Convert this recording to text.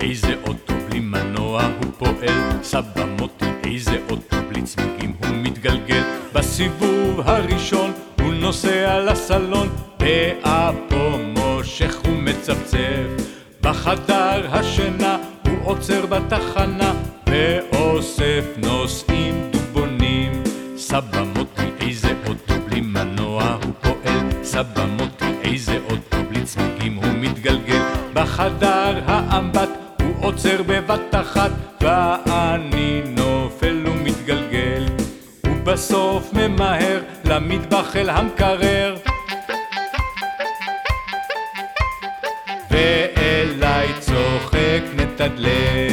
איזה אוטו בלי מנוע הוא פועל, סבא מוטי, איזה אוטו בלי צמיגים הוא מתגלגל, בסיבוב הראשון הוא נוסע לסלון, באפו מושך ומצפצף, בחדר השינה הוא עוצר בתחנה, ואוסף נוסעים דובונים, סבא מוטי, איזה אוטו בלי מנוע הוא פועל, סבא מוטי, איזה אוטו בלי צמיגים הוא בחדר האמבט הוא עוצר בבת אחת, ואני נופל ומתגלגל, ובסוף ממהר למטבח אל המקרר. ואליי צוחק נתדלק